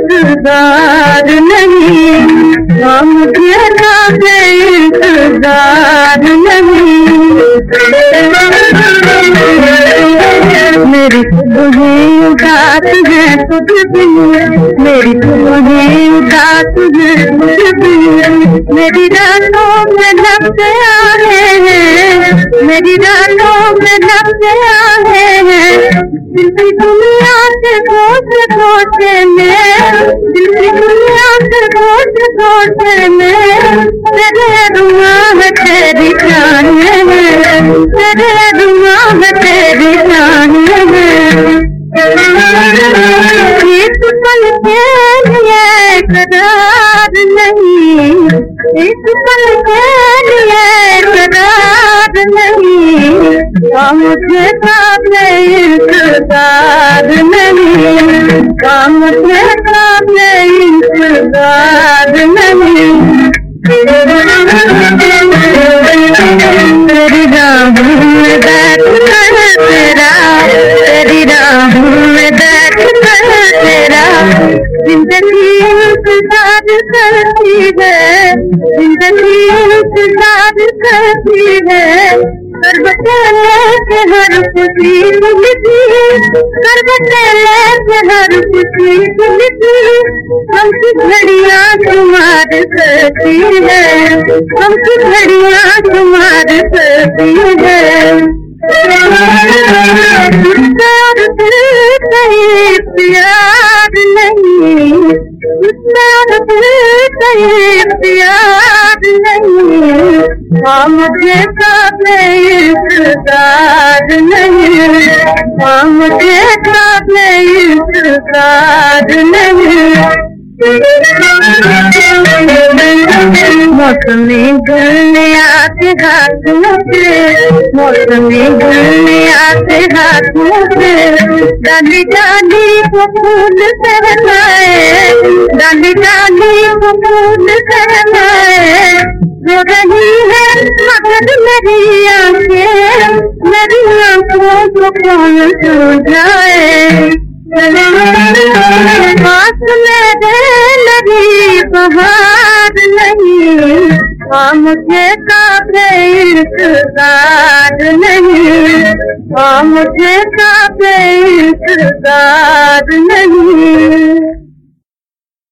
इंतज़ार नहीं। हम इंतज़ार नहीं। मेरी उदास है तुझ मेरी रातों में लग आए हैं, मेरी रातों में लग आए हैं, दिल की दुनिया से सोच सोच में, दिल की दुनिया से सोच सोच में, तेरे रुआ है तेरी जान है तेरे रुआ है तेरी जान इस पल के लिए करार नहीं इस पल के लिए करार नहीं मुझे काबले इंतज़ार नहीं मुझे काबले इंतज़ार नहीं इंतज़ार ज़िंदगी करती है हर खुशी मिलती हर खुशी मिलती हमकी घड़ियाँ तुम्हार है हमकी घड़ियाँ तुम्हार है प्यार नहीं मुझे काबे इंतज़ार नहीं मुझे काबे इंतज़ार नहीं मौसमी गुलने आते हाथों से मौसमी गुलने आते हाथों से डाली डाली को फूल सहनाए डाली डाली को फूल सहनाए रो रही है मगर मेरी आँखें, मेरी आँखों को कौन सुझाए पास मेरे नहीं और मुझे काफे इंतज़ार नहीं हाँ मुझे काफे इंतज़ार नहीं